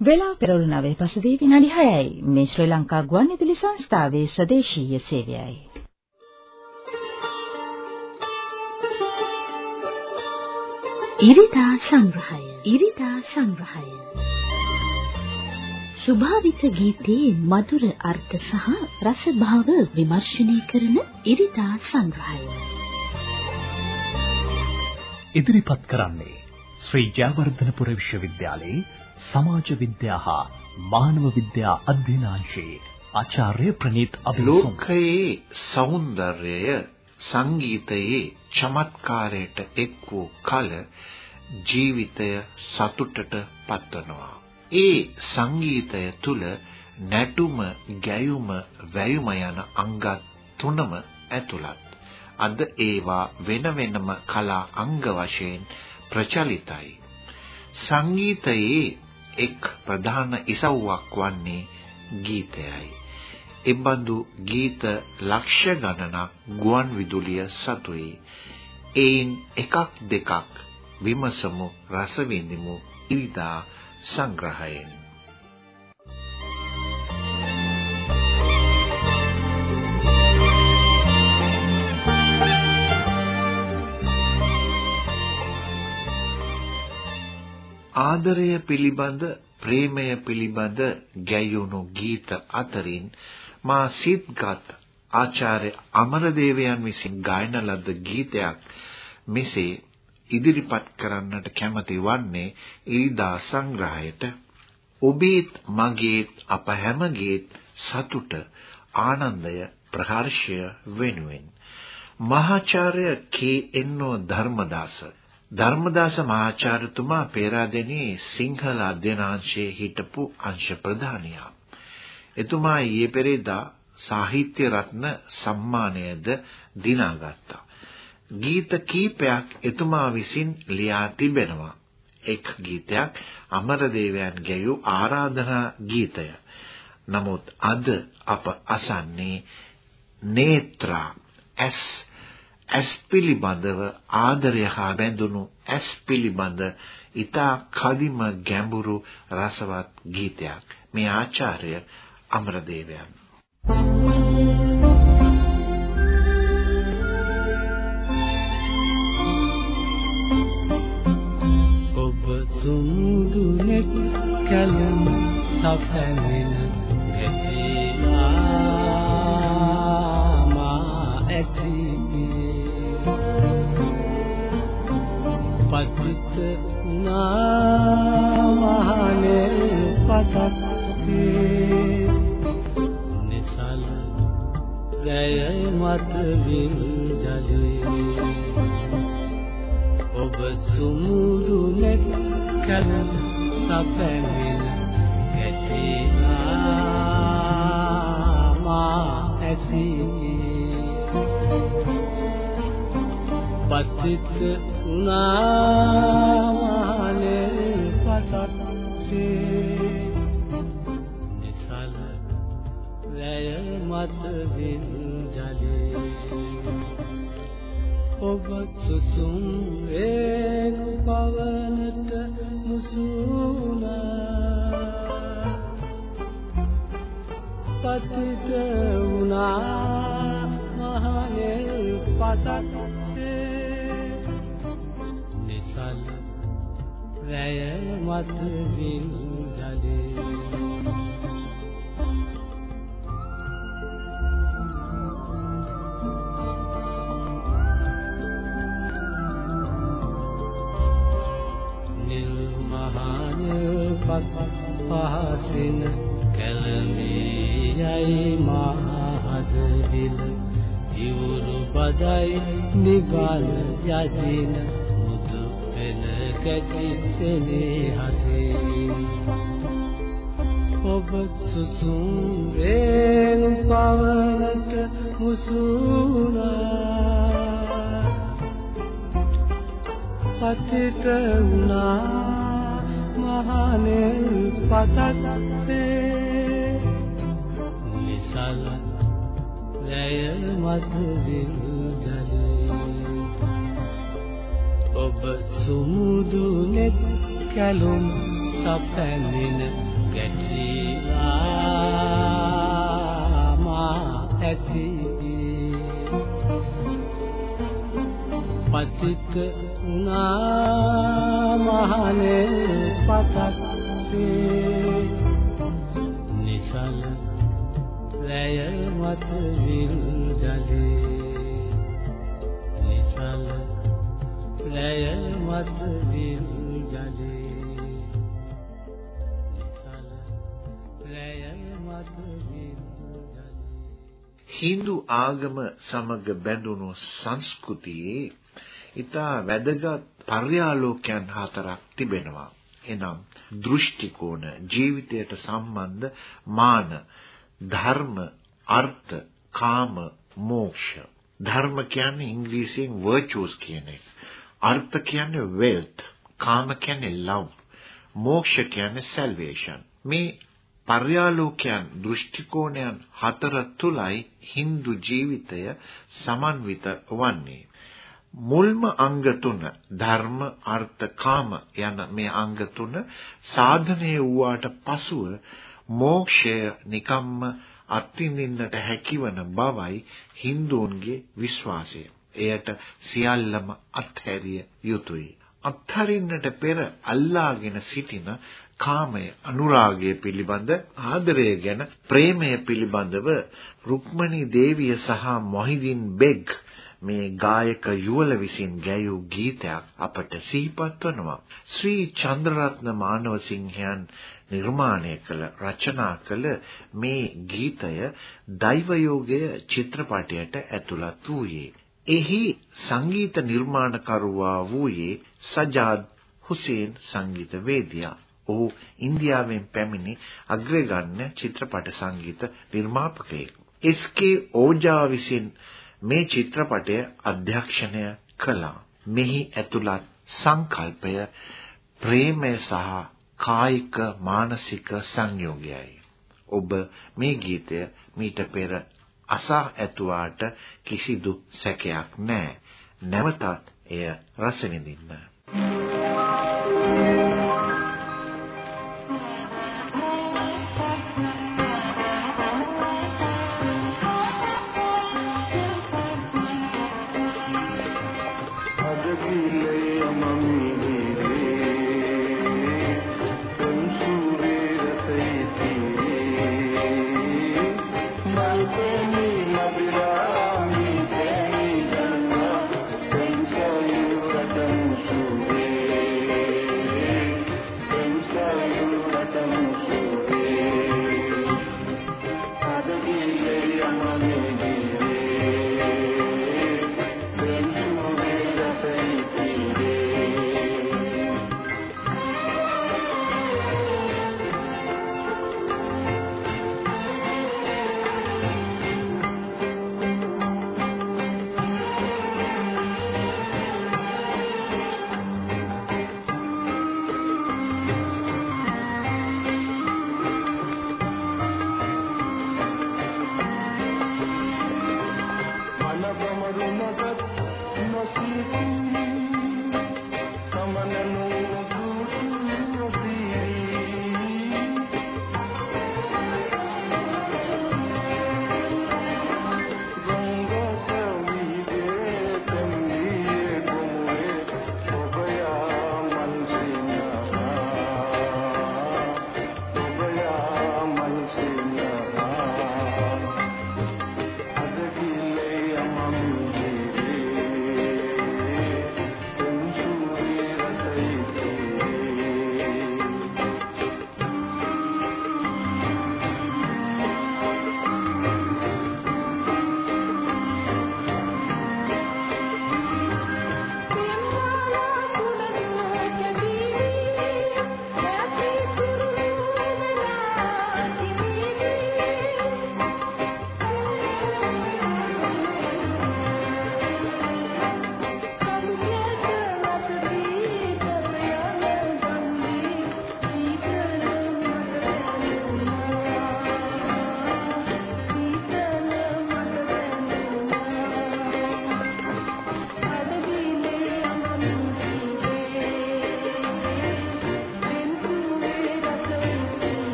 වේලා පෙරළු 9 පසුවී විනාඩි 6යි. මේ ශ්‍රී ලංකා ගුවන්විදුලි සංස්ථාවේ සදේශීය සේවයයි. ඉරිදා සංග්‍රහය ඉරිදා සංග්‍රහය ස්වභාවික ගීතයේ මధుර අර්ථ සහ රසභාව විමර්ශනය කරන ඉරිදා සංග්‍රහය ඉදිරිපත් කරන්නේ ශ්‍රී ජයවර්ධනපුර විශ්වවිද්‍යාලයේ සමාජ විද්‍යා හා මානව විද්‍යා අධ්‍යනාංශයේ ආචාර්ය ප්‍රනීත් අබිලෝකයේ ලෝකයේ సౌందර්යය සංගීතයේ චමත්කාරයට එක් වූ කල ජීවිතය සතුටට පත්වනවා. ඒ සංගීතය තුල නැටුම, ගැයුම, වැයුම යන අංග තුනම ඇතුළත්. අද ඒවා වෙන වෙනම කලා අංග වශයෙන් ප්‍රචලිතයි. සංගීතයේ එක් ප්‍රධාන ඉසව්වක් වන්නේ ගීතයයි. එබඳු ගීත ලක්ෂ ගණනක් ගුවන් විදුලිය සතුයි. ඒන් එකක් දෙකක් විමසමු රස විඳිමු ඉරිදා සංග්‍රහයෙන්. ආදරය පිළිබඳ ප්‍රේමය පිළිබඳ ගැයුණු ගීත අතරින් මා සිත්ගත් ආචාර්ය අමරදේවයන් විසින් ගායන ලද ගීතයක් මෙසේ ඉදිරිපත් කරන්නට කැමති වන්නේ ඊදා සංග්‍රහයට. ඔබේත් මගේත් අප හැමගේත් සතුට ආනන්දය ප්‍රහර්ෂය වෙනුවෙන්. මහාචාර්ය කේ එන්නෝ ධර්මදාස ධර්මදාස මහාචාර්යතුමා පේරාදෙණියේ සිංහල අධ්‍යනාංශයේ හිටපු අංශ ප්‍රධානියා. එතුමා ඊයේ පෙරේදා සාහිත්‍ය රත්න සම්මානයද දිනාගත්තා. ගීත කීපයක් එතුමා විසින් ලියා තිබෙනවා. එක් ගීතයක් අමරදේවයන් ගැයූ ආරාධනා ගීතය. නමුත් අද අප අසන්නේ නේත්‍රා ඇස් ඇස් පිළිබඳව ආදරය හා බැඳුණු ඇස් පිළිබඳ ඊතා කදිම ගැඹුරු රසවත් ගීතයක්. මේ ආචාර්ය අමරදේවයන්. ඔබ සුමුදුනෙක් කලම් සපැනෙන මත වින් ජලේ ඔබ සුමුදු නෙත් කල සපැමින පසිත නාමානේ පසත්සේ නිසල රැය මත වින් ඔබ සුසුම් රේණු පවනට මුසුනා පතිත වුණා මහනේ පතක්සේ රැය මත වින් පහසින කැළඹී යයි මහදවිල. ඉවුරු බදයි නිගල් යදින මුතු පෙන කැටිසෙනේ හසේ ඔබ සුසුම් රේණු පවනට මුසුනා පතිත වුණා මහනෙල් පතක්සේ නිසල රැය මත විල් ඔබ සුමුදු නෙත් කැලුම් සපැමින ගැටිලා මා ඇති. පතිත නාමහනේ පතක්සේ නිසල ලය මත විල් ලය මත විල් ජලේ. නිසල ලය මත විල් ජලේ. Hindu ආගම සමග බැඳුණු සංස්කෘතියේ ඊටා වැදගත් පර්යාලෝකයන් හතරක් තිබෙනවා. එනම් දෘෂ්ටි කෝණ ජීවිතයට සම්බන්ධ මාන ධර්ම අර්ථ කාම මෝක්ෂ. ධර්ම කියන්නේ ඉංග්‍රීසියෙන් virtues කියන එක. අර්ථ කියන්නේ wealth කාම කියන්නේ love මෝක්ෂ කියන්නේ salvation මේ පර්යාලෝකයන් දෘෂ්ටි කෝණයන් හතර තුලයි Hindu ජීවිතය සමන්විත වන්නේ මුල්ම අංග තුන ධර්ම අර්ථ කාම යන මේ අංග තුන සාධනය වූාට පසුව මෝක්ෂය නිකම්ම අත්විඳින්නට හැකිවන බවයි Hinduන්ගේ විශ්වාසය. එයට සියල්ලම අත්හැරිය යුතුය. අත්හරින්නට පෙර අල්ලාගෙන සිටින කාමය අනුරාගය පිළිබඳ ආදරය ගැන ප්‍රේමය පිළිබඳව රුක්මනී දේවිය සහ මොහිදින් බෙග් මේ ගායක යුවල විසින් ගැයූ ගීතයක් අපට සිහිපත් වනවා. ශ්‍රී චන්ද්‍රරත්න මානවසිංහයන් නිර්මාණය කළ රචනා කළ මේ ගීතය දෛවයෝගය චිත්‍රපටයට ඇතුළත් වූයේ. එහි සංගීත නිර්මාණකරුවා වූයේ සජාද් හුසේන් සංගීතවේදියා. ඔහු ඉන්දියාවෙන් පැමිණි අග්‍රගණ්‍ය චිත්‍රපට සංගීත නිර්මාපකයෙක්. එස්.කේ. ඕජා විසින් මේ චිත්‍රපටය අධ්‍යක්ෂණය කළා. මෙහි ඇතුළත් සංකල්පය ප්‍රේමය සහ කායික මානසික සංයෝගයයි. ඔබ මේ ගීතය මීට පෙර අසා ඇතුවාට කිසිදු සැකයක් නැහැ. නැවතත් එය රස විඳින්න.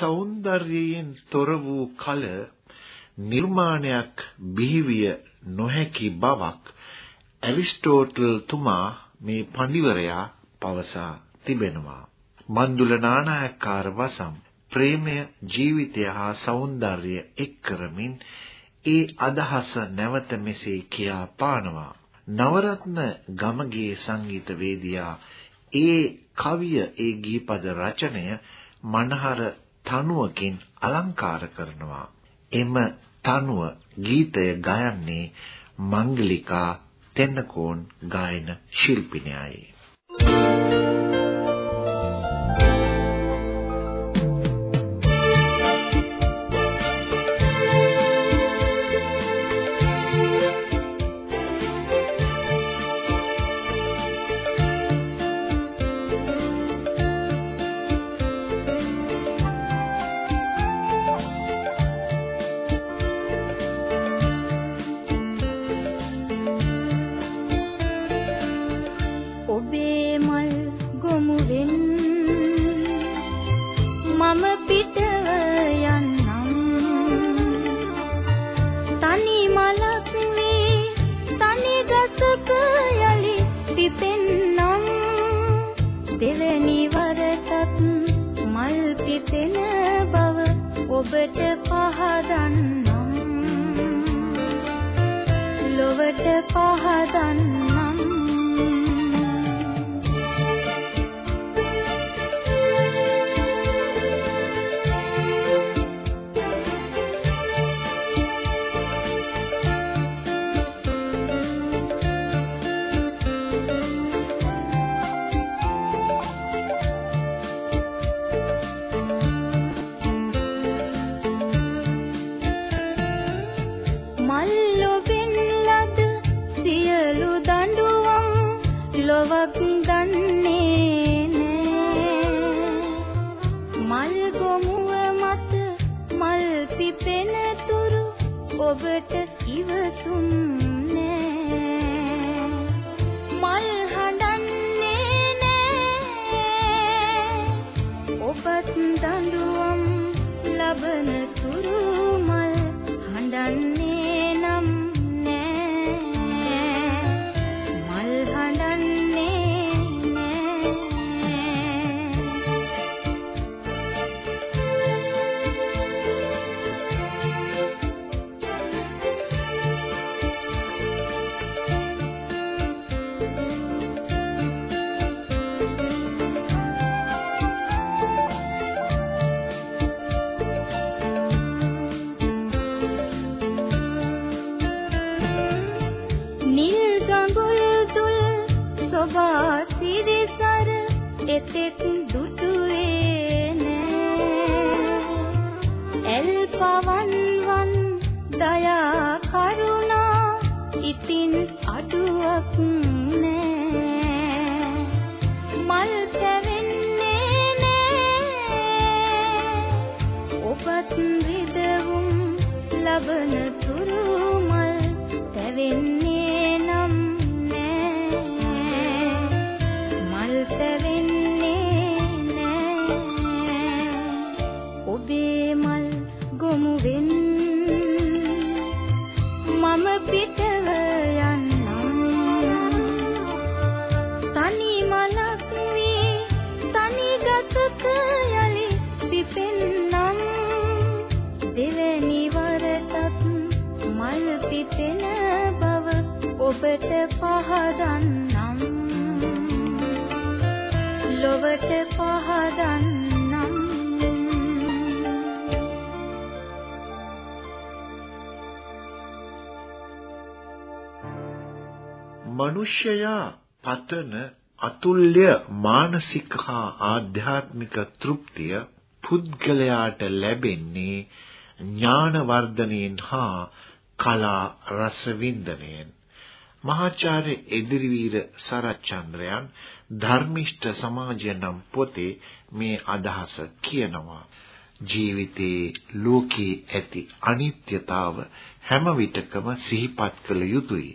సౌందර්යයෙන් තොර වූ කල නිර්මාණයක් බිහිවිය නොහැකි බවක් ඇරිස්ටෝටල් තුමා මේ පඬිවරයා පවසා තිබෙනවා. මන්දුල නානායක්කාර වසම් ප්‍රේමය ජීවිතය හා సౌందර්යය එක් කරමින් ඒ අදහස නැවත මෙසේ කියා පානවා. නවරත්න ගමගේ සංගීතවේදියා ඒ කවිය ඒ ගීපද රචනය මනහර තනුවකින් අලංකාර කරනවා. එම තනුව ගීතය ගයන්නේ මංගලිකා තෙන්නකෝන් ගායන ශිල්පිනියයි. ඔබට පහදන්නම්. ලොවට පහදන්නම්. तुम උපත් විදවුම් ලබන මනුෂ්‍යයා පතන අතුල්‍ය මානසික හා ආධ්‍යාත්මික තෘප්තිය පුද්ගලයාට ලැබෙන්නේ ඥාන වර්ධනයෙන් හා කලා රස වින්දනයෙන් මහාචාර්ය එදිරිවීර සරච්චන්ද්‍රයන් ධර්මිෂ්ඨ සමාජය නම් පොතේ මේ අදහස කියනවා ජීවිතේ ලෝකේ ඇති අනිත්‍යතාව හැම විටකම සිහිපත් කළ යුතුය.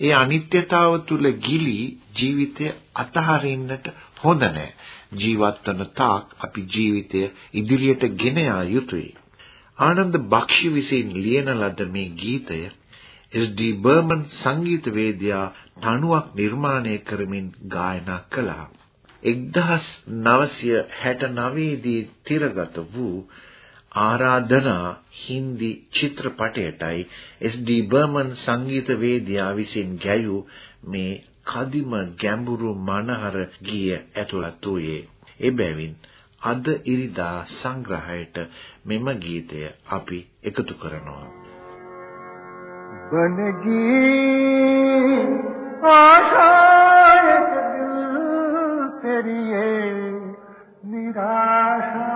ඒ අනිත්‍යතාව තුල ගිලී ජීවිතය අතහරින්නට හොඳ නැහැ. ජීවත් වන තාක් අපි ජීවිතය ඉදිරියට ගෙන යා යුතුයි. ආනන්ද බක්ෂි විසින් ලියන ලද මේ ගීතය එස්.ඩී. බර්මන් සංගීතවේදියා තනුවක් නිර්මාණය කරමින් ගායනා කළා. 1969 දී තිරගත වූ ආරාධනා හින්දි චිත්‍රපටයටයි එස්.ඩී. බර්මන් සංගීතවේදියා විසින් ගැයූ මේ කදිම ගැඹුරු මනහර ගීය ඇතුළත් වූයේ. එබැවින් අද ඉරිදා සංග්‍රහයට මෙම ගීතය අපි එකතු කරනවා. बनगी आशा एक दिल तेरी ये निराशा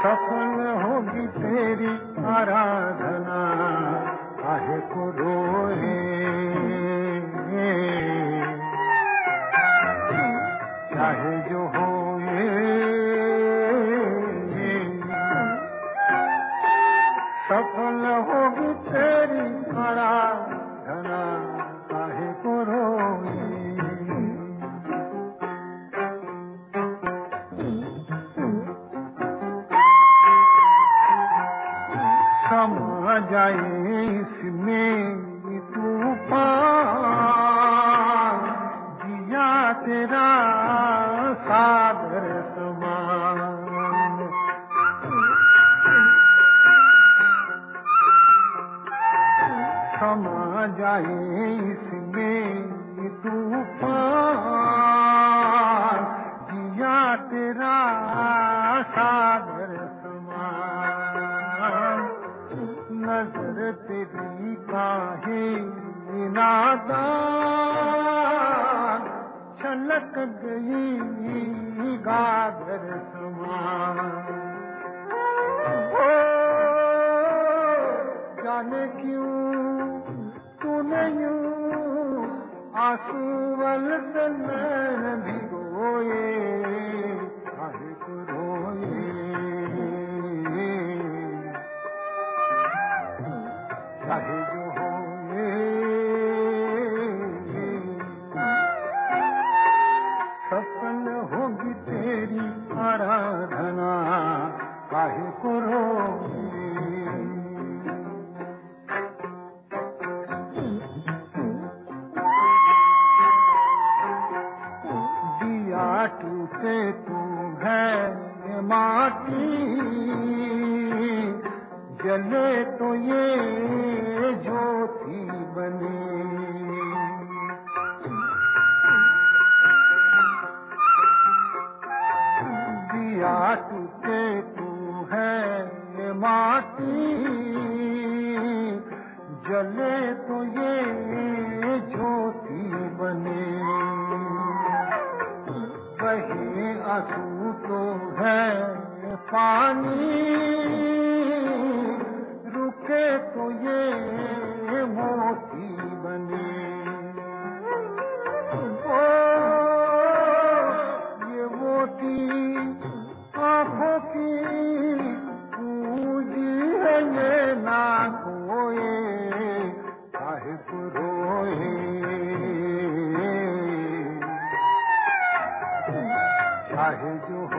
सफल होगी तेरी आराधना। काहे को रोए? चाहे जो होए तूफान जिया तेरा सागर समान। समा company चाहे जो होए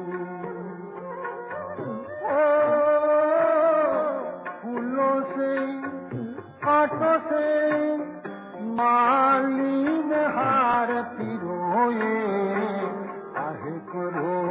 से माली हार पिरोए आहे करो?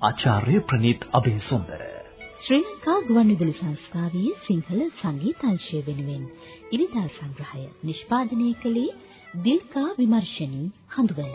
ආචාර්ය ප්‍රනීත් අබේසුන්දර ශ්‍රී ලංකා ගුවන්විදුලි සංස්ථාවේ සිංහල සංගීතංශය වෙනුවෙන් ඉරිදා සංග්‍රහය නිෂ්පාදනය කළේ දිල්කා විමර්ශනී හඳුවල